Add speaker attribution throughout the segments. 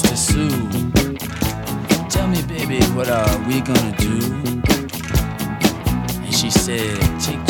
Speaker 1: Sister Sue, tell me, baby, what are we gonna do? And she said, take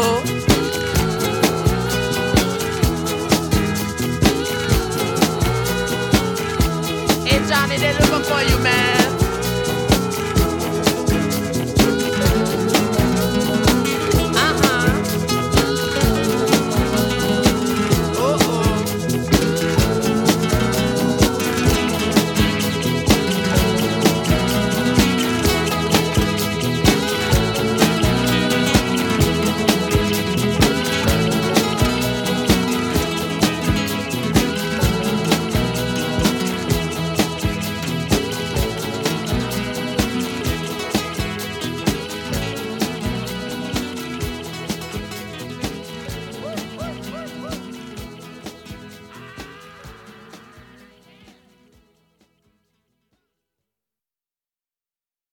Speaker 1: Looking for you, man.